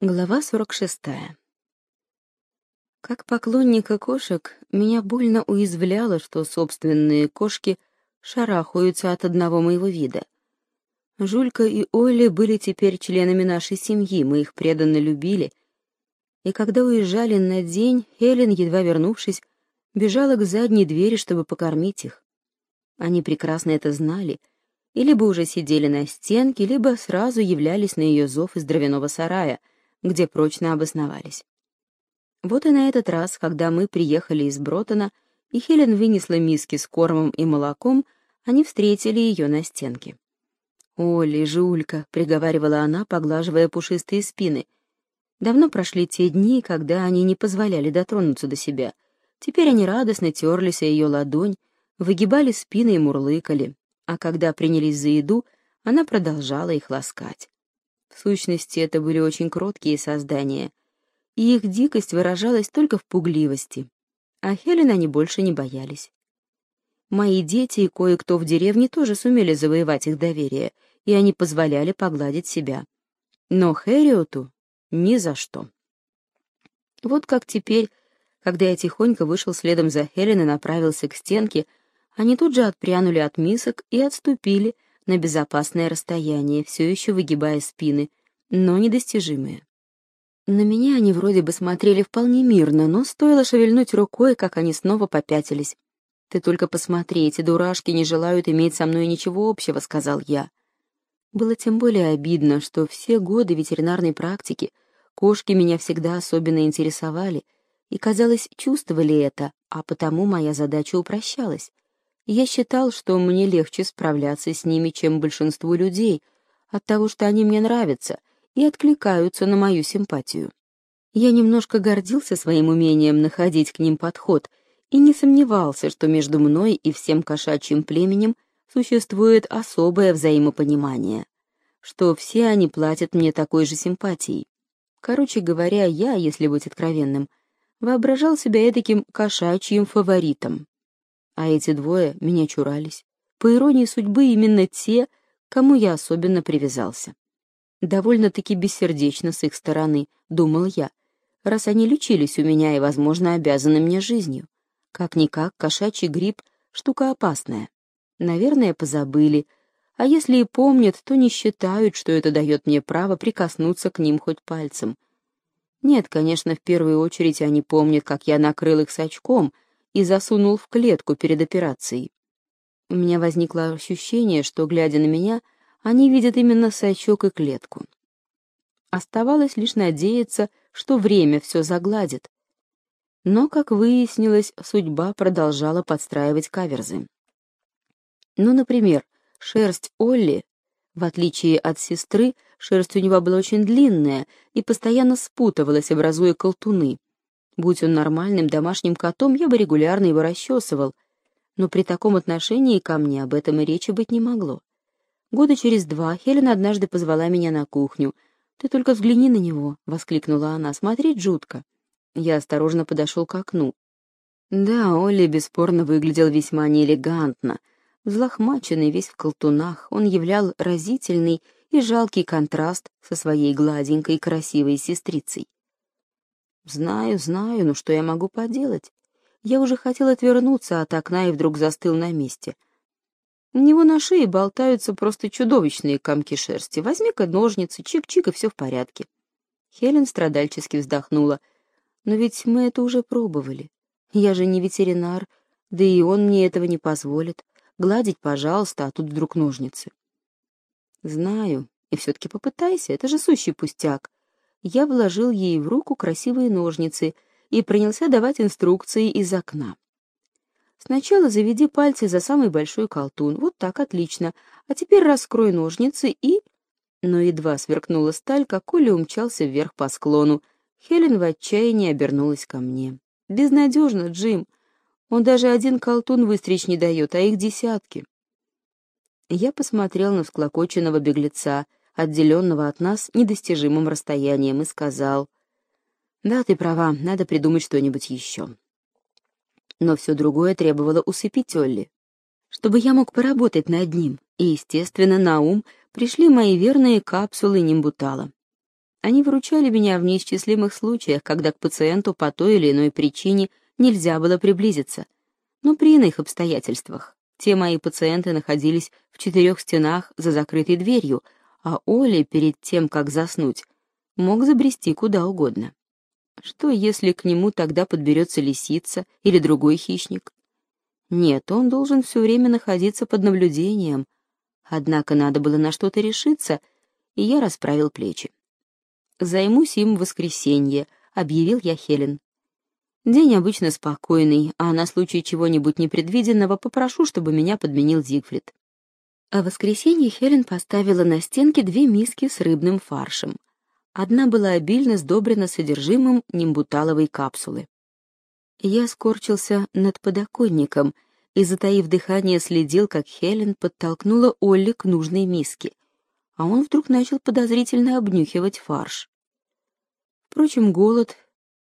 Глава 46. Как поклонника кошек, меня больно уязвляло, что собственные кошки шарахаются от одного моего вида. Жулька и Олли были теперь членами нашей семьи, мы их преданно любили, и когда уезжали на день, Хелен, едва вернувшись, бежала к задней двери, чтобы покормить их. Они прекрасно это знали, и либо уже сидели на стенке, либо сразу являлись на ее зов из дровяного сарая — где прочно обосновались. Вот и на этот раз, когда мы приехали из Бротона, и Хелен вынесла миски с кормом и молоком, они встретили ее на стенке. «Оли, жулька», — приговаривала она, поглаживая пушистые спины. Давно прошли те дни, когда они не позволяли дотронуться до себя. Теперь они радостно терлись о ее ладонь, выгибали спины и мурлыкали, а когда принялись за еду, она продолжала их ласкать. В сущности, это были очень кроткие создания, и их дикость выражалась только в пугливости, а Хелен они больше не боялись. Мои дети и кое-кто в деревне тоже сумели завоевать их доверие, и они позволяли погладить себя. Но Хэриоту ни за что. Вот как теперь, когда я тихонько вышел следом за Хелен и направился к стенке, они тут же отпрянули от мисок и отступили, на безопасное расстояние, все еще выгибая спины, но недостижимые. На меня они вроде бы смотрели вполне мирно, но стоило шевельнуть рукой, как они снова попятились. «Ты только посмотри, эти дурашки не желают иметь со мной ничего общего», — сказал я. Было тем более обидно, что все годы ветеринарной практики кошки меня всегда особенно интересовали и, казалось, чувствовали это, а потому моя задача упрощалась. Я считал, что мне легче справляться с ними, чем большинству людей, от того, что они мне нравятся и откликаются на мою симпатию. Я немножко гордился своим умением находить к ним подход и не сомневался, что между мной и всем кошачьим племенем существует особое взаимопонимание, что все они платят мне такой же симпатией. Короче говоря, я, если быть откровенным, воображал себя таким кошачьим фаворитом а эти двое меня чурались. По иронии судьбы, именно те, кому я особенно привязался. Довольно-таки бессердечно с их стороны, думал я, раз они лечились у меня и, возможно, обязаны мне жизнью. Как-никак, кошачий грипп — штука опасная. Наверное, позабыли, а если и помнят, то не считают, что это дает мне право прикоснуться к ним хоть пальцем. Нет, конечно, в первую очередь они помнят, как я накрыл их сачком — и засунул в клетку перед операцией. У меня возникло ощущение, что, глядя на меня, они видят именно сачок и клетку. Оставалось лишь надеяться, что время все загладит. Но, как выяснилось, судьба продолжала подстраивать каверзы. Ну, например, шерсть Олли, в отличие от сестры, шерсть у него была очень длинная и постоянно спутывалась, образуя колтуны. Будь он нормальным домашним котом, я бы регулярно его расчесывал, но при таком отношении ко мне об этом и речи быть не могло. Года через два Хелен однажды позвала меня на кухню. «Ты только взгляни на него!» — воскликнула она. «Смотреть жутко!» Я осторожно подошел к окну. Да, Олли бесспорно выглядел весьма неэлегантно. Взлохмаченный, весь в колтунах, он являл разительный и жалкий контраст со своей гладенькой красивой сестрицей. Знаю, знаю, но что я могу поделать? Я уже хотел отвернуться от окна и вдруг застыл на месте. У него на шее болтаются просто чудовищные комки шерсти. Возьми-ка ножницы, чик-чик, и все в порядке. Хелен страдальчески вздохнула. Но ведь мы это уже пробовали. Я же не ветеринар, да и он мне этого не позволит. Гладить, пожалуйста, а тут вдруг ножницы. Знаю, и все-таки попытайся, это же сущий пустяк я вложил ей в руку красивые ножницы и принялся давать инструкции из окна. Сначала заведи пальцы за самый большой колтун, вот так, отлично, а теперь раскрой ножницы и... Но едва сверкнула сталь, как Коля умчался вверх по склону. Хелен в отчаянии обернулась ко мне. «Безнадежно, Джим. Он даже один колтун выстричь не дает, а их десятки». Я посмотрел на всклокоченного беглеца — отделенного от нас недостижимым расстоянием, и сказал, «Да, ты права, надо придумать что-нибудь еще». Но все другое требовало усыпить Олли, чтобы я мог поработать над ним, и, естественно, на ум пришли мои верные капсулы нимбутала. Они выручали меня в неисчислимых случаях, когда к пациенту по той или иной причине нельзя было приблизиться. Но при иных обстоятельствах те мои пациенты находились в четырех стенах за закрытой дверью, а Оля перед тем, как заснуть, мог забрести куда угодно. Что, если к нему тогда подберется лисица или другой хищник? Нет, он должен все время находиться под наблюдением. Однако надо было на что-то решиться, и я расправил плечи. «Займусь им в воскресенье», — объявил я Хелен. День обычно спокойный, а на случай чего-нибудь непредвиденного попрошу, чтобы меня подменил Зигфрид. А в воскресенье Хелен поставила на стенке две миски с рыбным фаршем. Одна была обильно сдобрена содержимым нимбуталовой капсулы. Я скорчился над подоконником и, затаив дыхание, следил, как Хелен подтолкнула Олли к нужной миске, а он вдруг начал подозрительно обнюхивать фарш. Впрочем, голод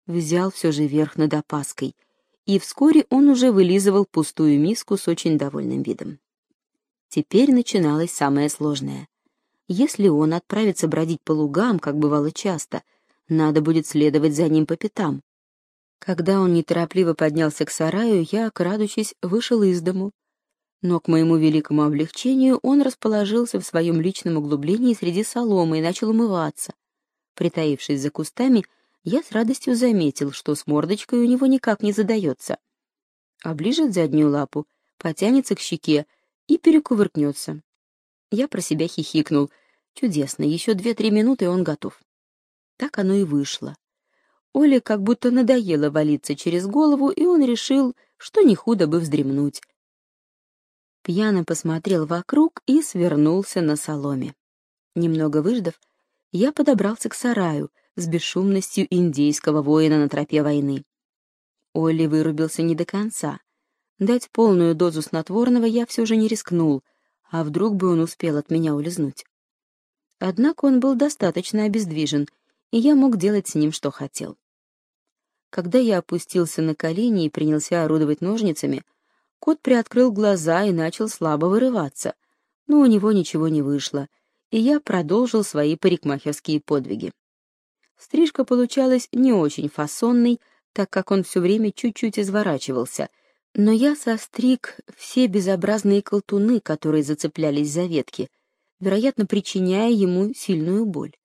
взял все же верх над опаской, и вскоре он уже вылизывал пустую миску с очень довольным видом. Теперь начиналось самое сложное. Если он отправится бродить по лугам, как бывало часто, надо будет следовать за ним по пятам. Когда он неторопливо поднялся к сараю, я, крадучись, вышел из дому. Но к моему великому облегчению он расположился в своем личном углублении среди соломы и начал умываться. Притаившись за кустами, я с радостью заметил, что с мордочкой у него никак не задается. Оближет заднюю лапу, потянется к щеке и перекувыркнется. Я про себя хихикнул. Чудесно, еще две-три минуты, и он готов. Так оно и вышло. Оле как будто надоело валиться через голову, и он решил, что не худо бы вздремнуть. Пьяно посмотрел вокруг и свернулся на соломе. Немного выждав, я подобрался к сараю с бесшумностью индейского воина на тропе войны. Олли вырубился не до конца. Дать полную дозу снотворного я все же не рискнул, а вдруг бы он успел от меня улизнуть. Однако он был достаточно обездвижен, и я мог делать с ним, что хотел. Когда я опустился на колени и принялся орудовать ножницами, кот приоткрыл глаза и начал слабо вырываться, но у него ничего не вышло, и я продолжил свои парикмахерские подвиги. Стрижка получалась не очень фасонной, так как он все время чуть-чуть изворачивался, но я состриг все безобразные колтуны, которые зацеплялись за ветки, вероятно, причиняя ему сильную боль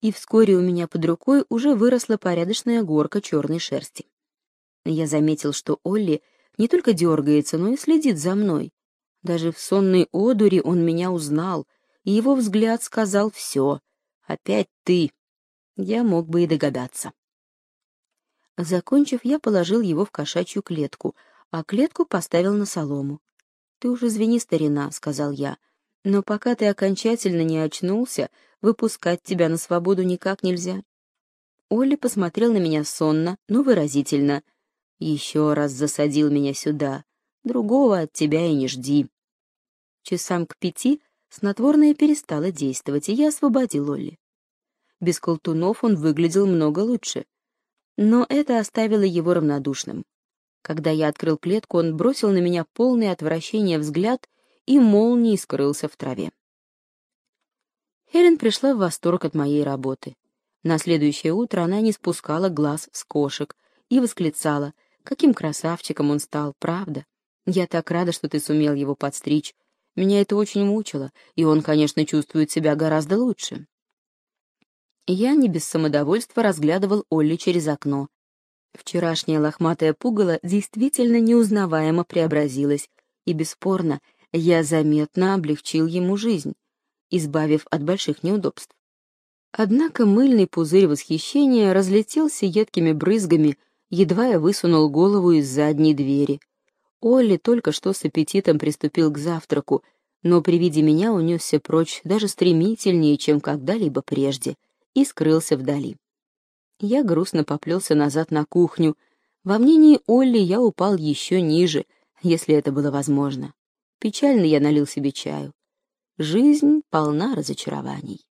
и вскоре у меня под рукой уже выросла порядочная горка черной шерсти. Я заметил, что Олли не только дергается, но и следит за мной. Даже в сонной одуре он меня узнал, и его взгляд сказал все. «Опять ты!» Я мог бы и догадаться. Закончив, я положил его в кошачью клетку, а клетку поставил на солому. «Ты уже извини, старина», — сказал я, — «но пока ты окончательно не очнулся, выпускать тебя на свободу никак нельзя. Олли посмотрел на меня сонно, но выразительно. Еще раз засадил меня сюда. Другого от тебя и не жди. Часам к пяти снотворное перестало действовать, и я освободил Олли. Без колтунов он выглядел много лучше. Но это оставило его равнодушным. Когда я открыл клетку, он бросил на меня полный отвращения взгляд и молнией скрылся в траве. Хелен пришла в восторг от моей работы. На следующее утро она не спускала глаз с кошек и восклицала, каким красавчиком он стал, правда? Я так рада, что ты сумел его подстричь. Меня это очень мучило, и он, конечно, чувствует себя гораздо лучше. Я не без самодовольства разглядывал Олли через окно. Вчерашняя лохматая пугало действительно неузнаваемо преобразилась, и, бесспорно, я заметно облегчил ему жизнь избавив от больших неудобств. Однако мыльный пузырь восхищения разлетелся едкими брызгами, едва я высунул голову из задней двери. Олли только что с аппетитом приступил к завтраку, но при виде меня унесся прочь даже стремительнее, чем когда-либо прежде, и скрылся вдали. Я грустно поплелся назад на кухню. Во мнении Олли я упал еще ниже, если это было возможно. Печально я налил себе чаю. Жизнь полна разочарований.